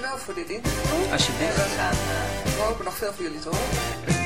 dankjewel voor dit interview. Alsjeblieft. En we, gaan, uh, we hopen nog veel van jullie te horen.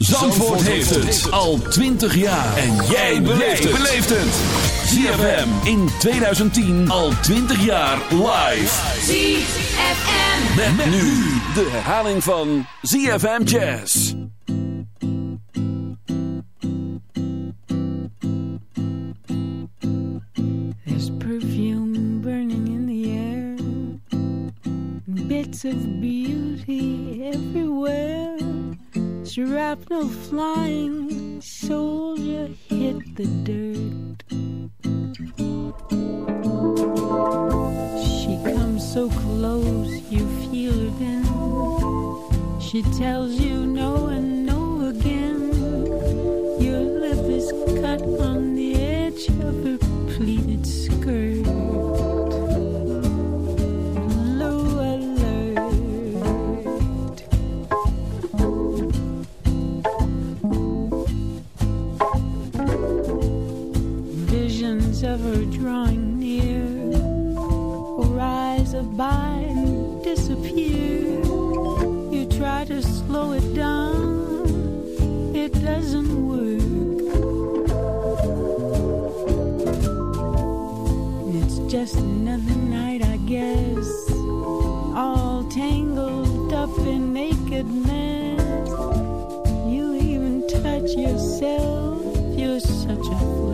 Zandvoort heeft het al 20 jaar. En jij beleeft het. ZFM in 2010 al 20 jaar live. ZFM. Met, met nu de herhaling van ZFM Jazz. There's perfume burning in the air, bits of beauty everywhere. Shrapnel flying, soldier hit the dirt. She comes so close, you feel her then. She tells you no and no again. Your lip is cut on the edge of her pleated skirt. Her drawing near rise up by and disappear. You try to slow it down, it doesn't work. It's just another night, I guess, all tangled up in nakedness. You even touch yourself, you're such a flirt.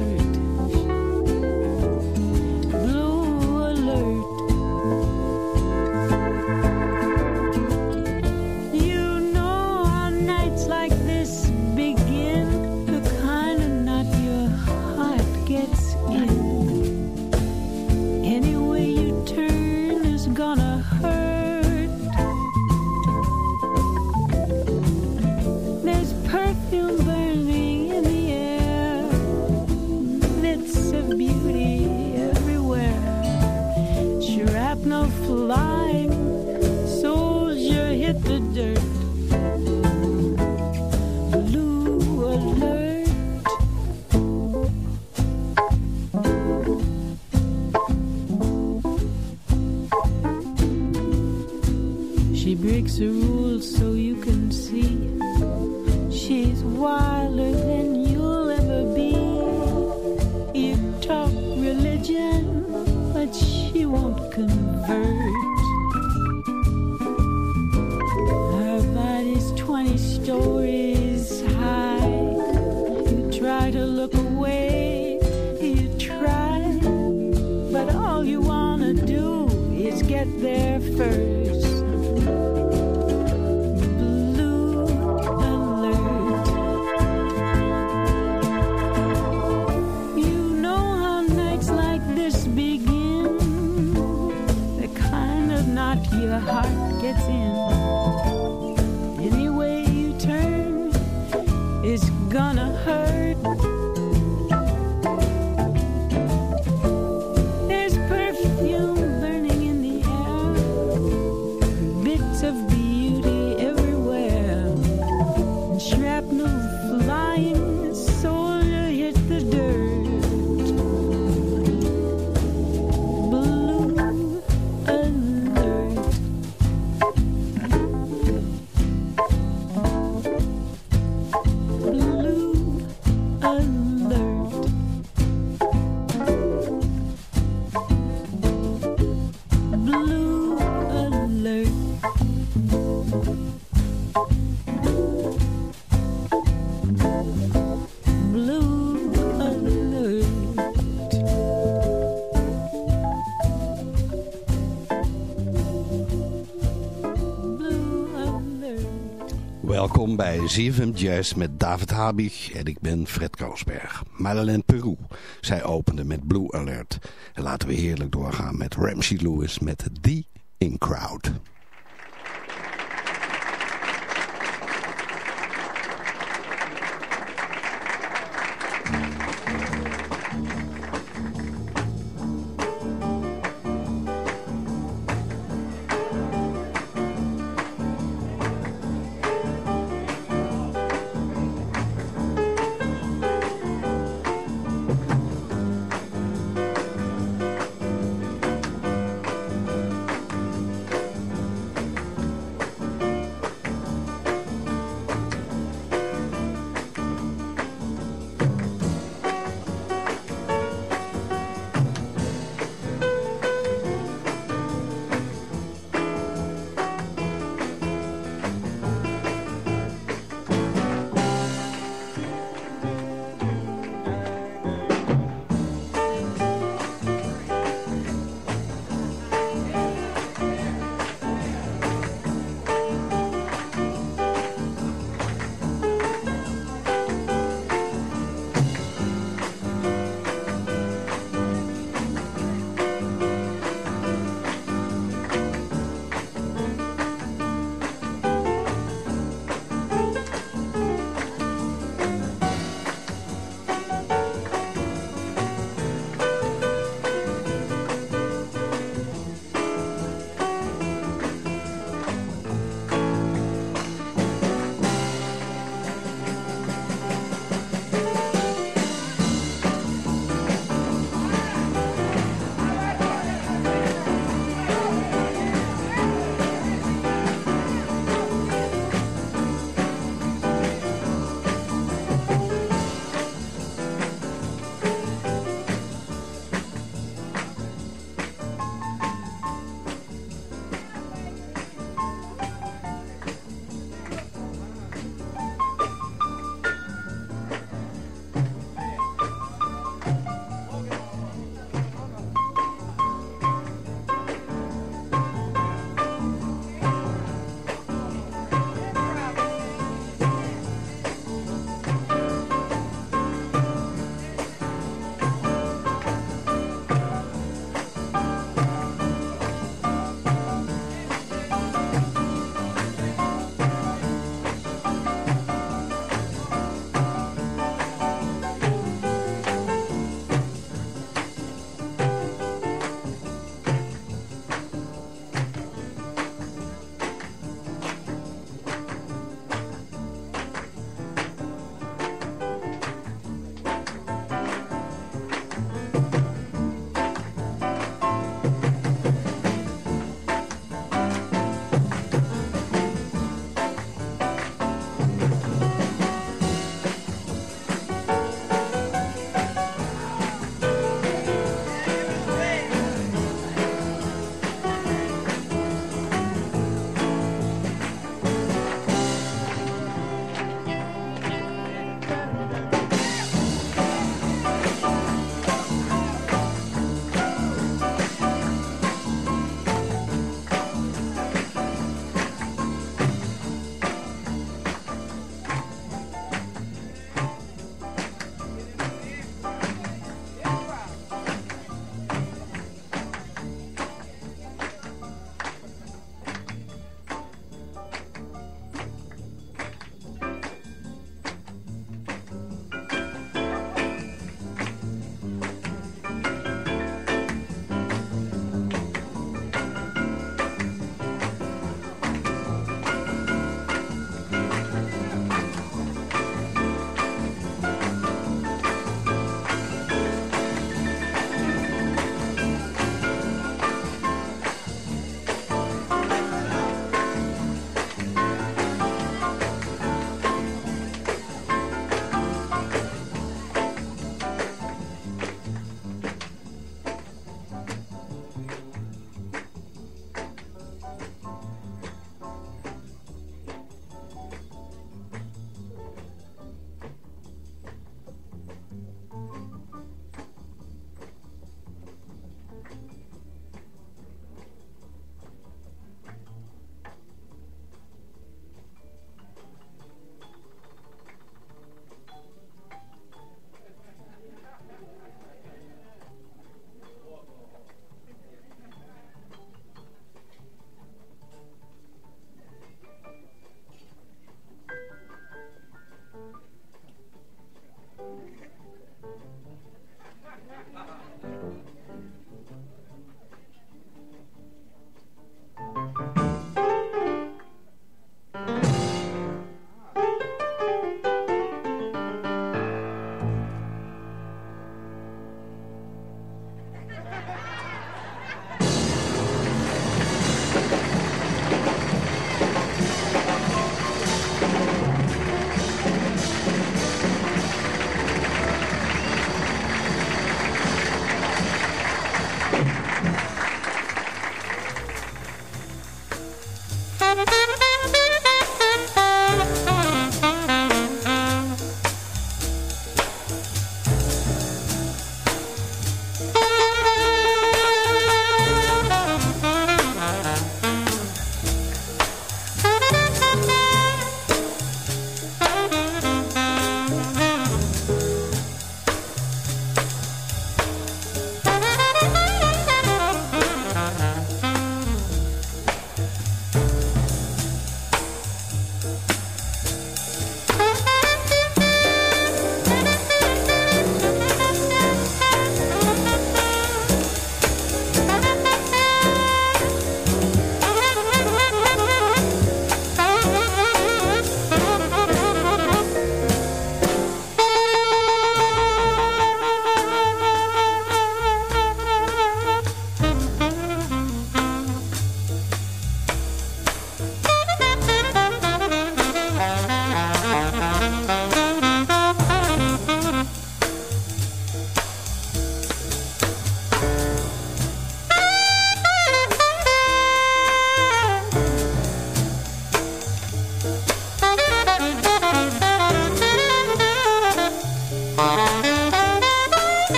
She this begin. The kind of knot your heart bij ZFM Jazz met David Habig en ik ben Fred Koosberg. Madeleine Peru, zij opende met Blue Alert. En laten we heerlijk doorgaan met Ramsey Lewis met The In Crowd.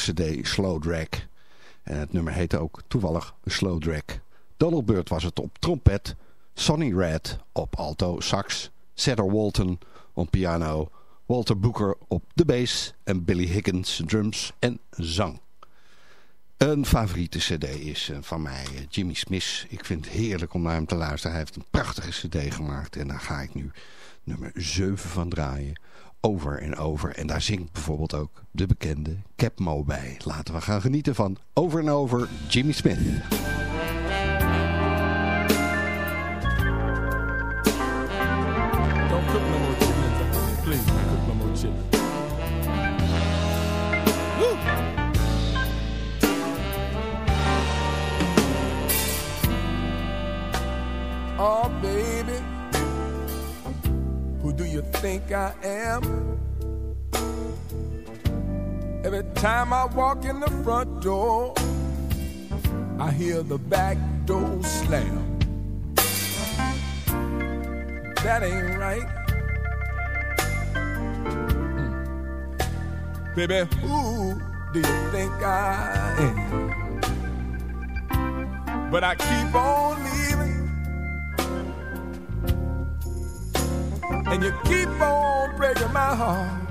Cd Slow Drag. En het nummer heette ook toevallig Slow Drag. Donald Byrd was het op trompet, Sonny Red op alto sax, Cedar Walton op piano, Walter Booker op de bass en Billy Higgins drums en zang. Een favoriete cd is eh, van mij eh, Jimmy Smith. Ik vind het heerlijk om naar hem te luisteren. Hij heeft een prachtige cd gemaakt en daar ga ik nu nummer 7 van draaien. Over en over. En daar zingt bijvoorbeeld ook de bekende Capmo bij. Laten we gaan genieten van Over en Over Jimmy Smith. Think I am? Every time I walk in the front door, I hear the back door slam. That ain't right. Hmm. Baby, who do you think I am? But I keep on leaving. and you keep on breaking my heart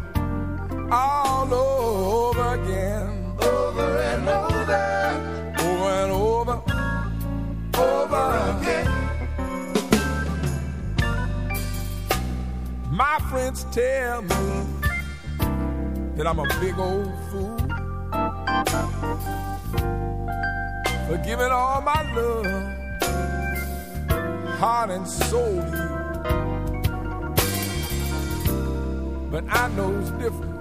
all over again. Over and over. Over and over. Over again. My friends tell me that I'm a big old fool for giving all my love, heart and soul but I know's different.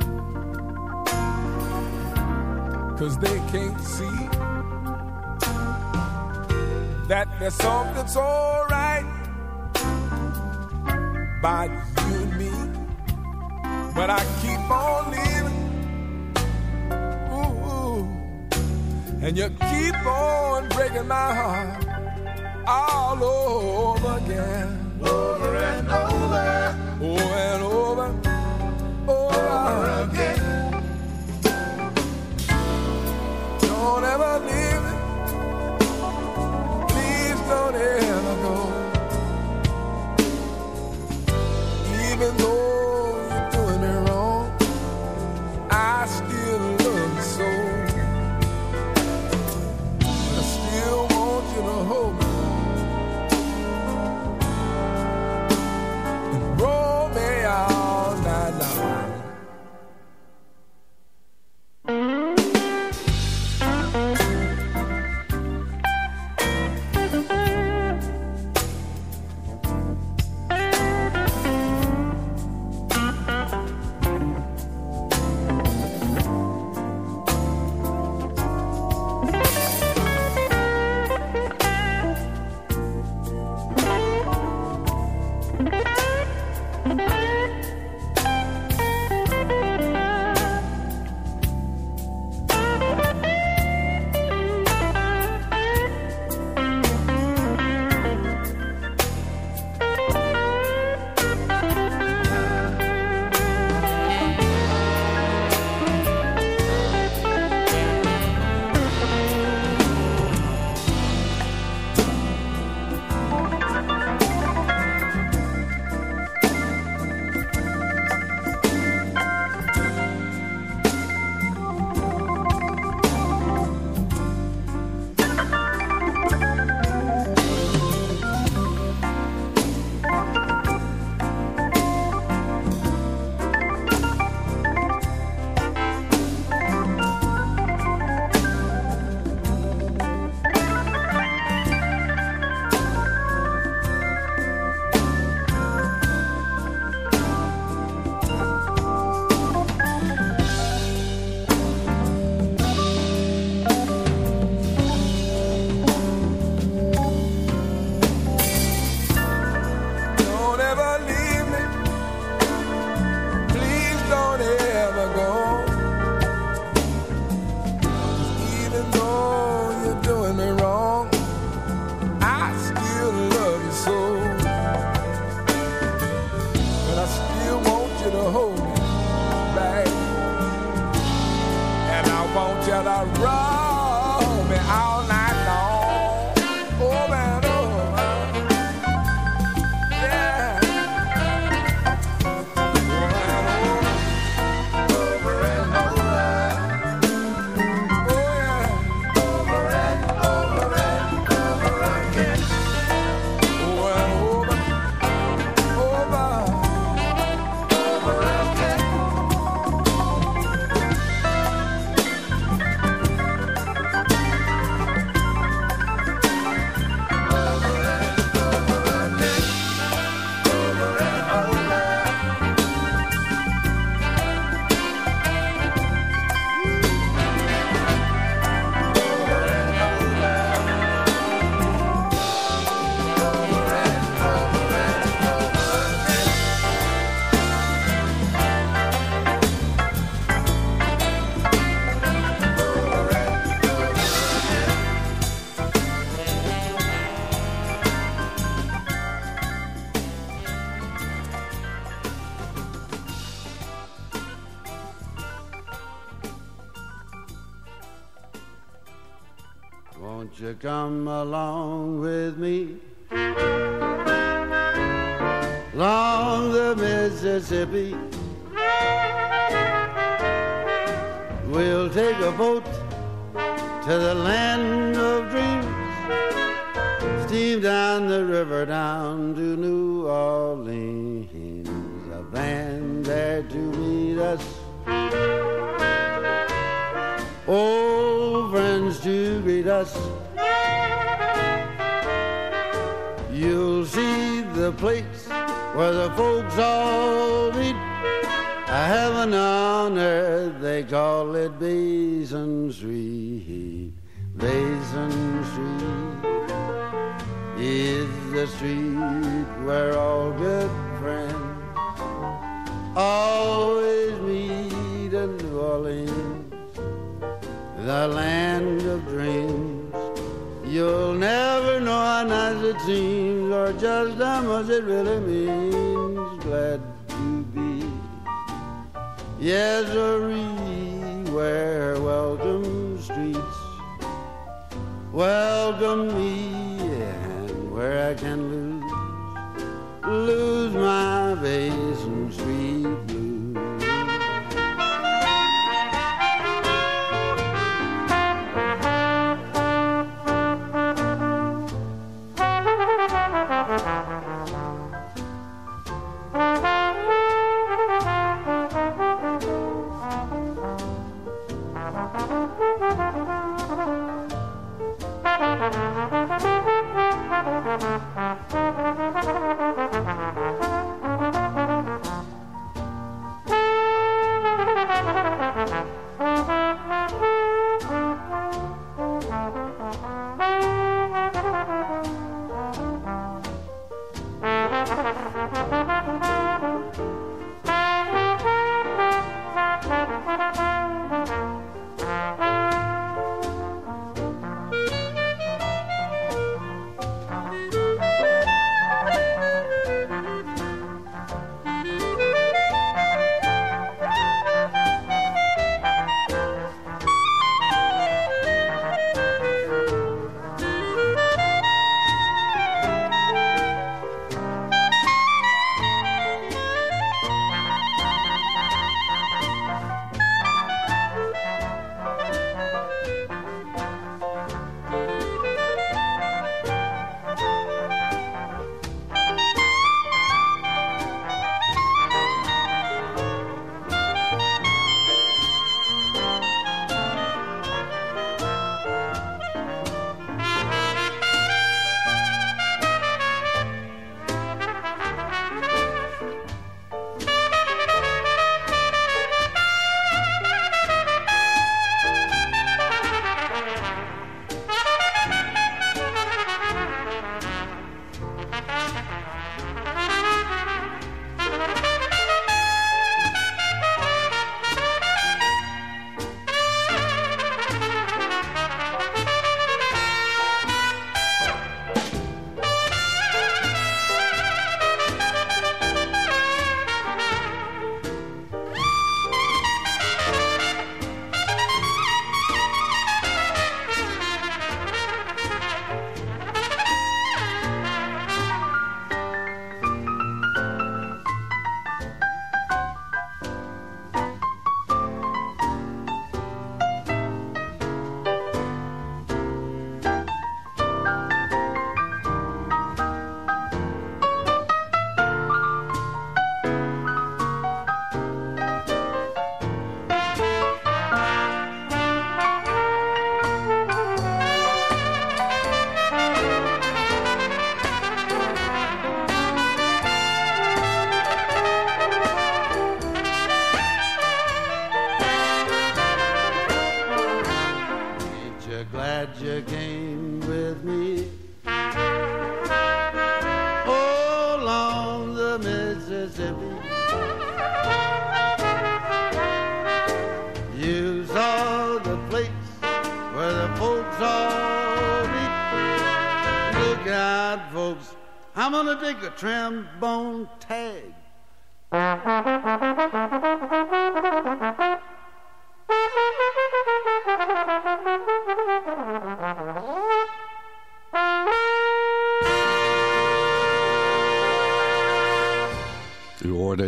Cause they can't see that there's something's alright by you and me. But I keep on living. Ooh, and you keep on breaking my heart all over again. Over and over. Over and over are again. Don't ever leave me. Please don't ever go. Even though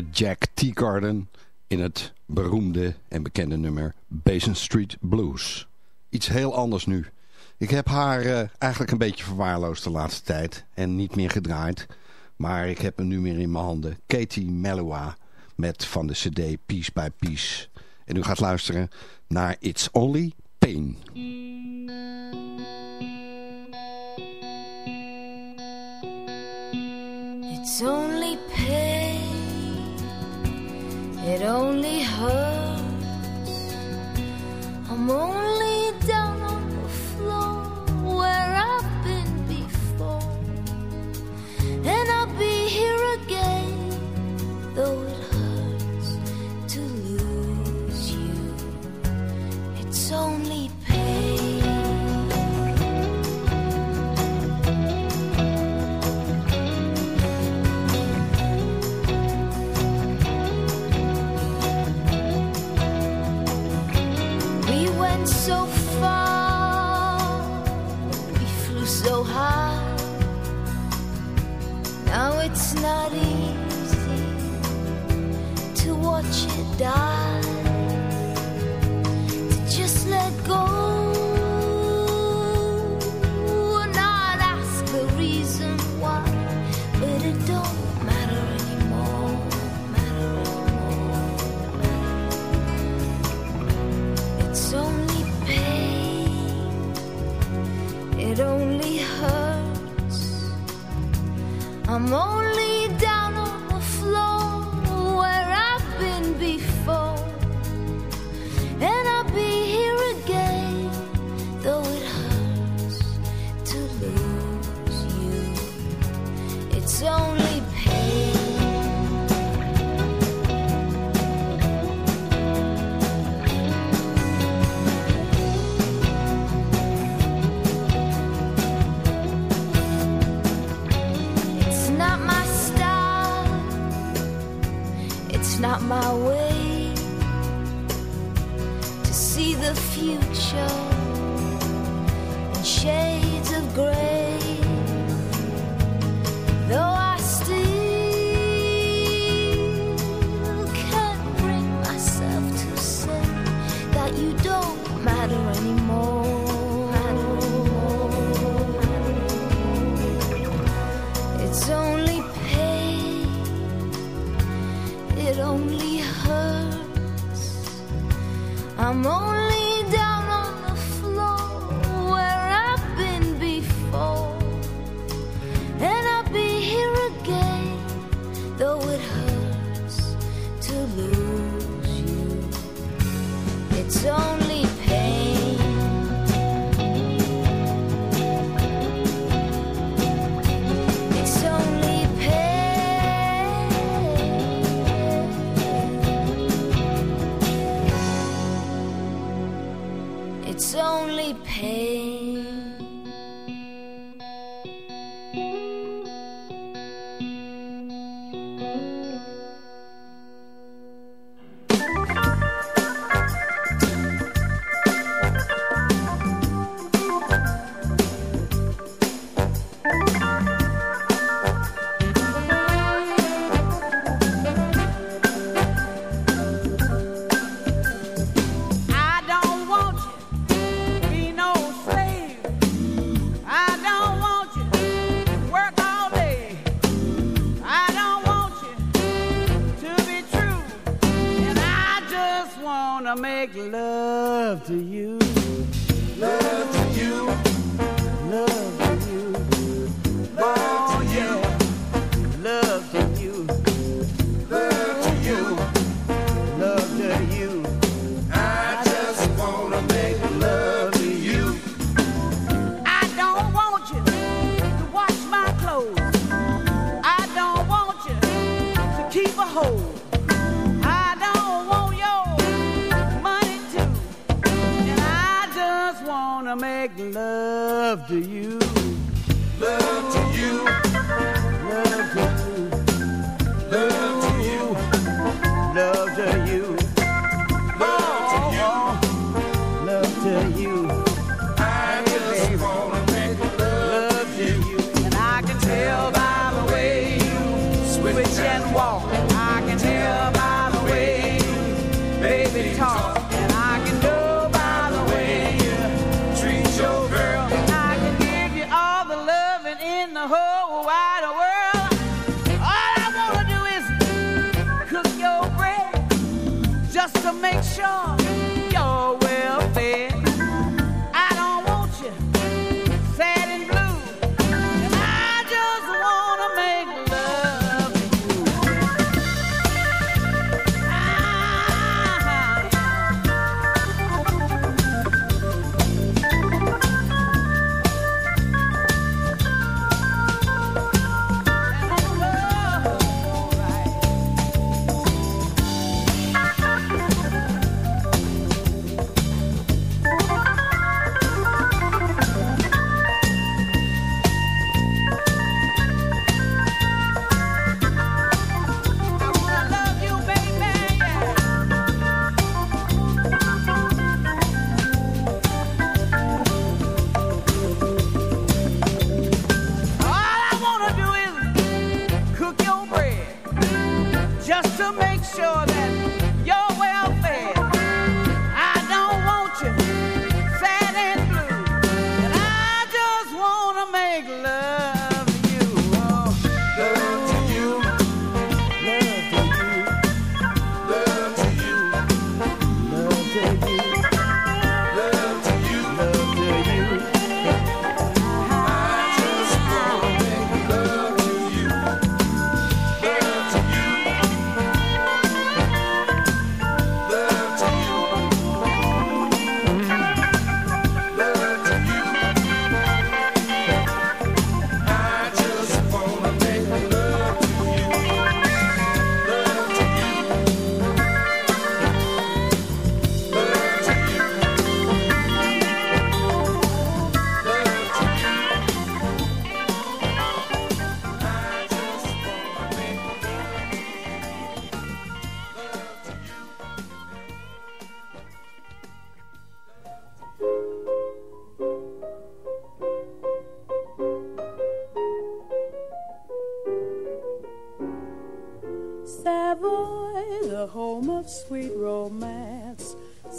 Jack Jack Teagarden in het beroemde en bekende nummer Basin Street Blues. Iets heel anders nu. Ik heb haar eh, eigenlijk een beetje verwaarloosd de laatste tijd en niet meer gedraaid. Maar ik heb hem nu meer in mijn handen. Katie Melua met van de cd Piece by Piece. En u gaat luisteren naar It's Only Pain. It's only It only hurts. I'm only not easy to watch it die. it's only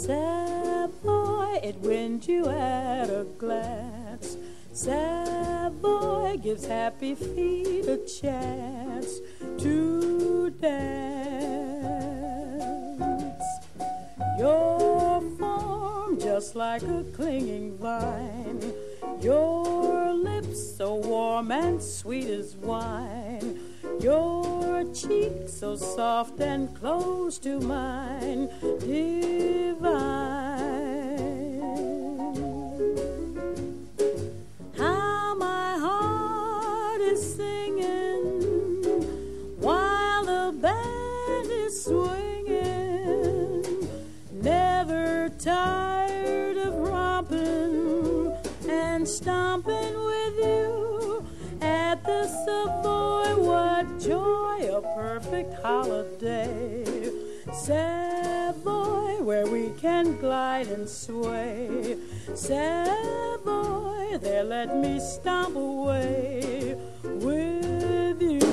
Savoy, it wins you at a glance. Savoy gives happy feet a chance to dance. Your form just like a clinging vine. Your lips so warm and sweet as wine. Your cheek so soft and close to mine. Divine. How my heart is singing while the band is swinging. Never tired of romping and stomping perfect holiday. Savoy, where we can glide and sway. Savoy, there let me stomp away with you.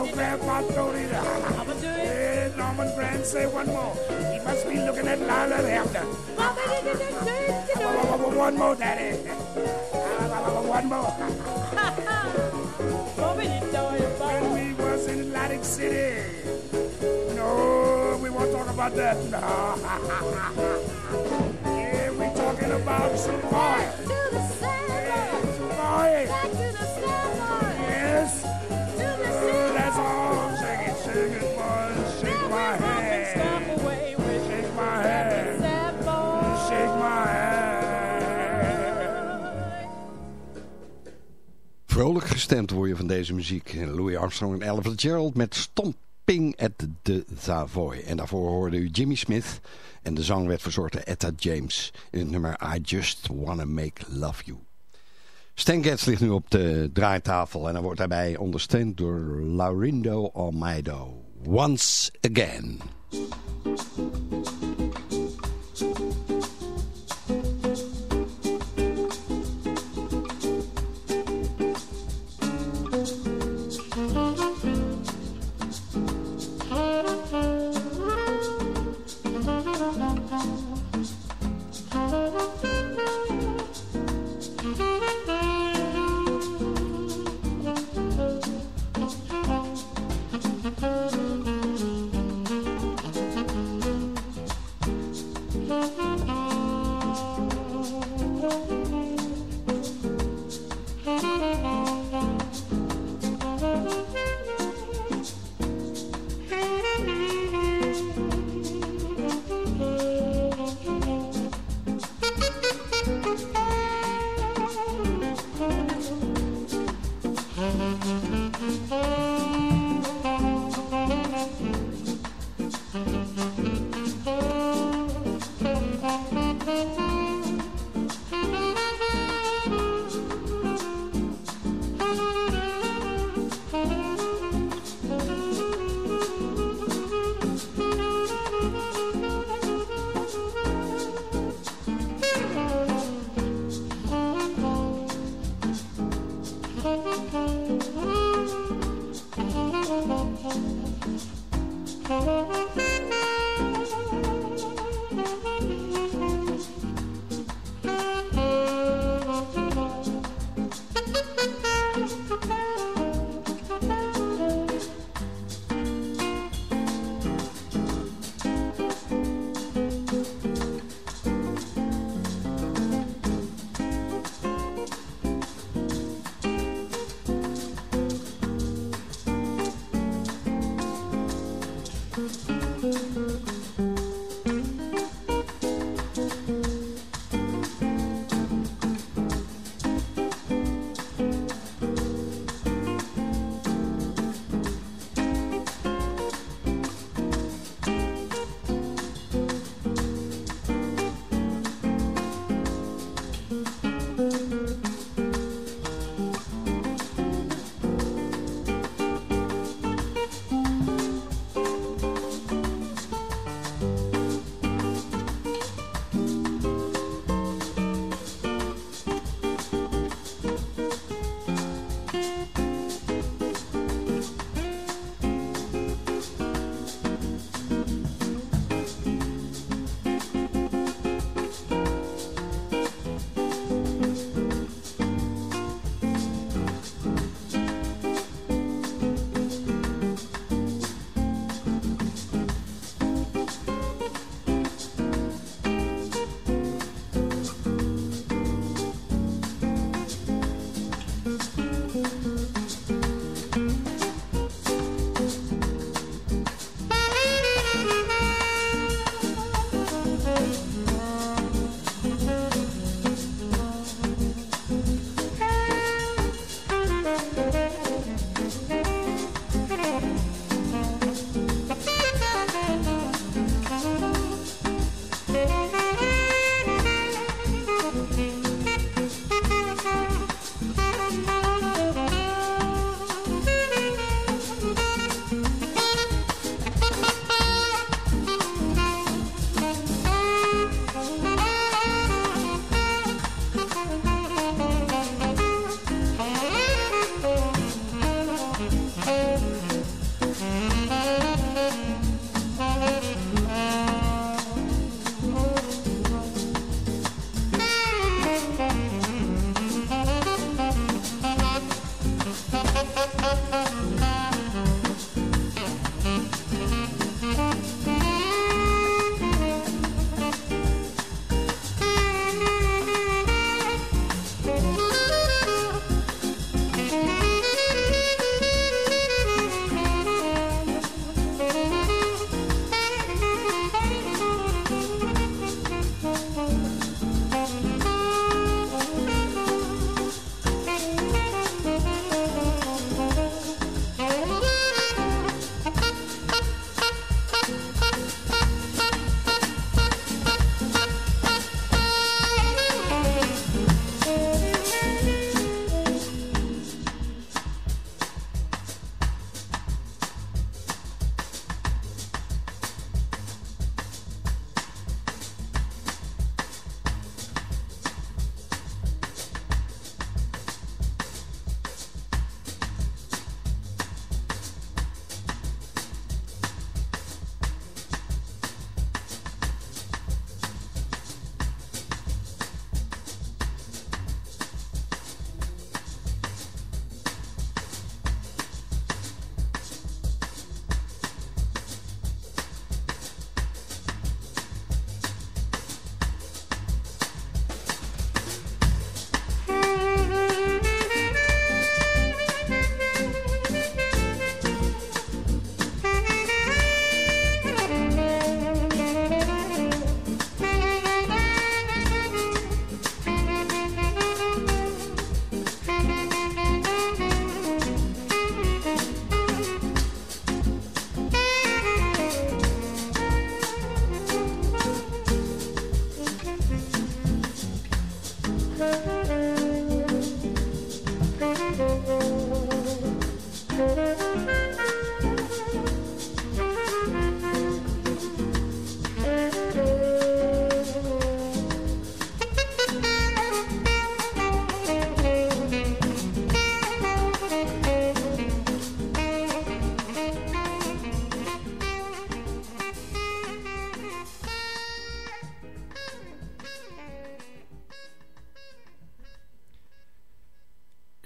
How bad my throat is. Hey, Norman Granz, say one more. He must be looking at Lila after. one more, Daddy. Ah, one more. when we was in Atlantic City. No, we won't talk about that. No. yeah, we're talking about some boys. gestemd je van deze muziek. Louis Armstrong en Elvis Gerald met Stomping at the Savoy. En daarvoor hoorde u Jimmy Smith. En de zang werd verzorgd door Etta James. In het nummer I Just Wanna Make Love You. Stan Getz ligt nu op de draaitafel. En dan wordt daarbij ondersteund door Laurindo Almeida. Once Again.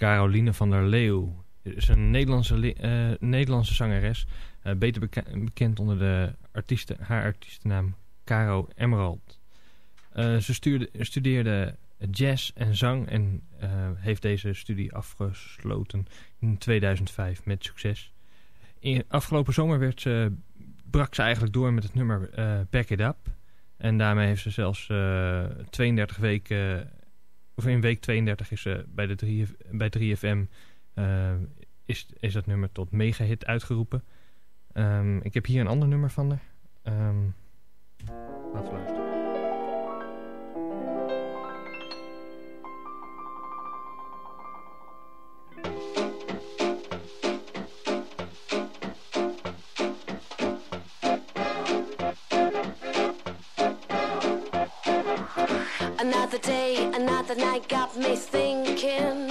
Caroline van der Leeuw is een Nederlandse, eh, Nederlandse zangeres. eh, beter bekend onder de artiesten, haar artiestennaam Caro Emerald. Eh, ze studeerde jazz en zang en heeft deze studie afgesloten in 2005 met succes. In, afgelopen zomer werd ze, brak ze eigenlijk door met het nummer Back It Up. En daarmee heeft ze zelfs eh 32 weken, of in week 32 is ze bij, de 3, bij 3FM eh, is, is dat nummer tot mega-hit uitgeroepen. Ehm, ik heb hier een ander nummer van haar. Ehm, laten we luisteren. Another day, another night got me thinking.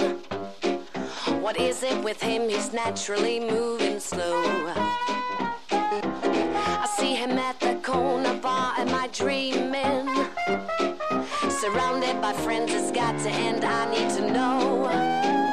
What is it with him? He's naturally moving slow. I see him at the corner bar. Am I dreaming? Surrounded by friends, it's got to end. I need to know.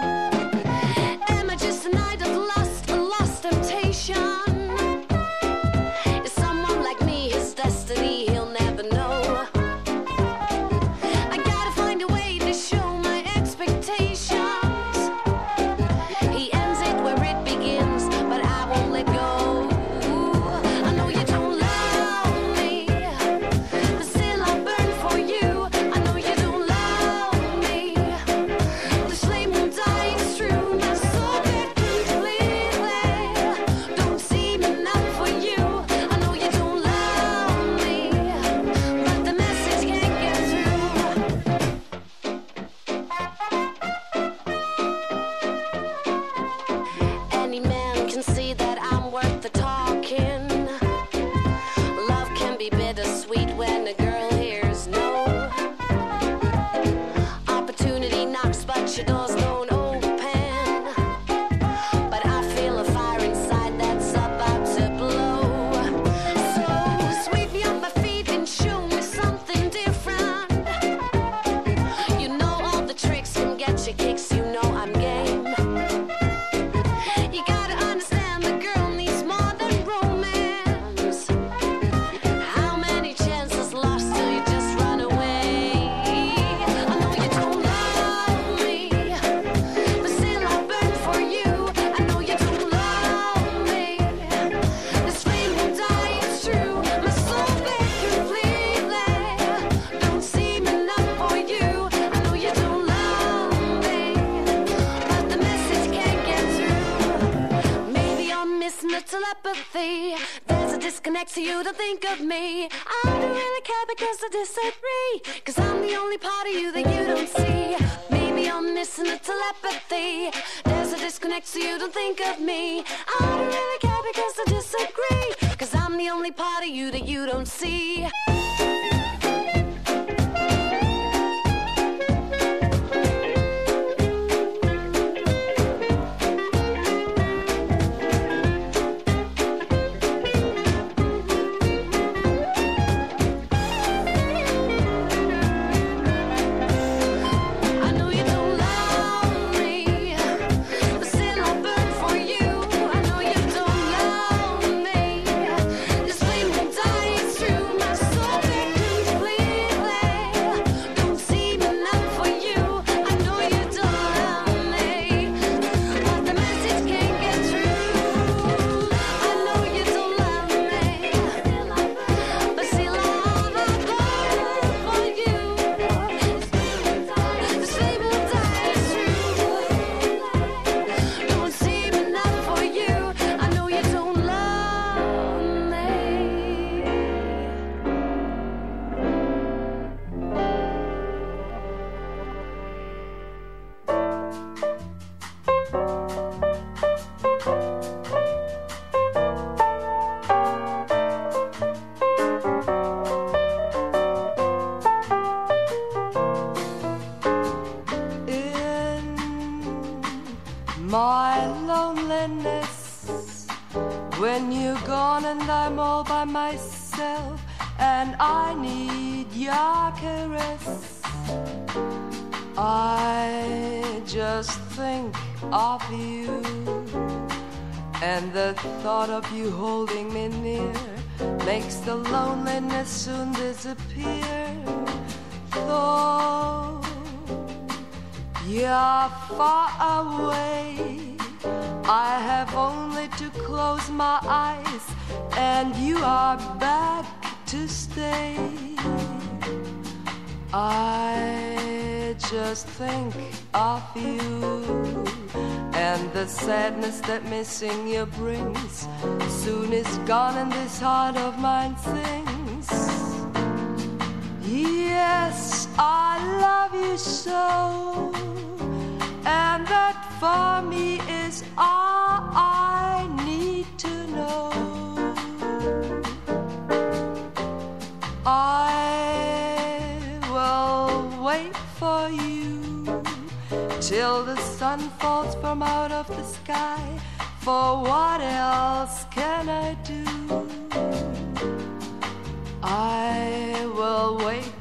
Missing the telepathy. There's a disconnect, so you don't think of me. I don't really care because I disagree. Cause I'm the only part of you that you don't see. Maybe I'm missing the telepathy. There's a disconnect, so you don't think of me. I don't really care because I disagree. Cause I'm the only part of you that you don't see. Caress. I just think of you and the thought of you holding me near makes the loneliness soon disappear. Though you're far away, I have only to close my eyes, and you are back to stay. I just think of you and the sadness that missing you brings. Soon is gone and this heart of mine sings. Yes i love you so and that for me is all i need to know till the sun falls from out of the sky. For what else can I do? I will wait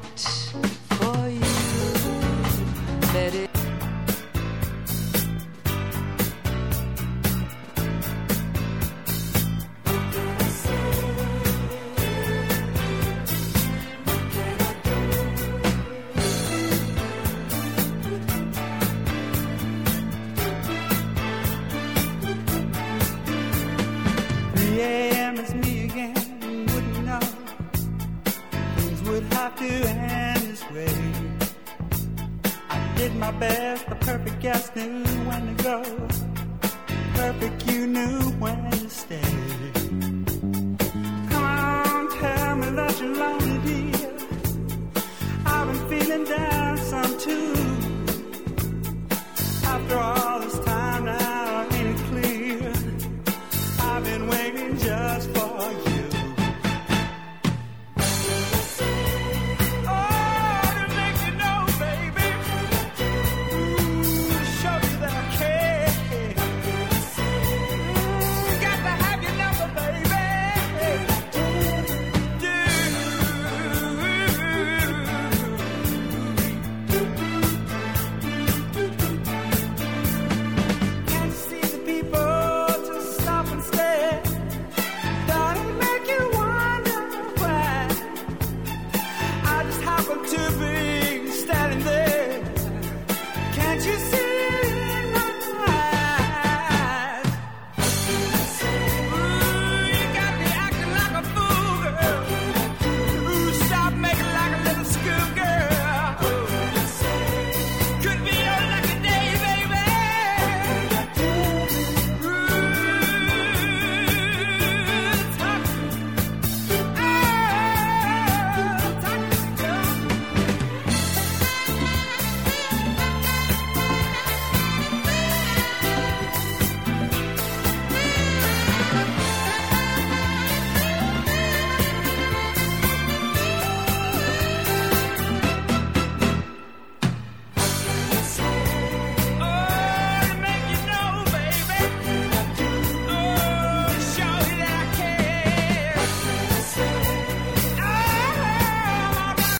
Guest knew when to go.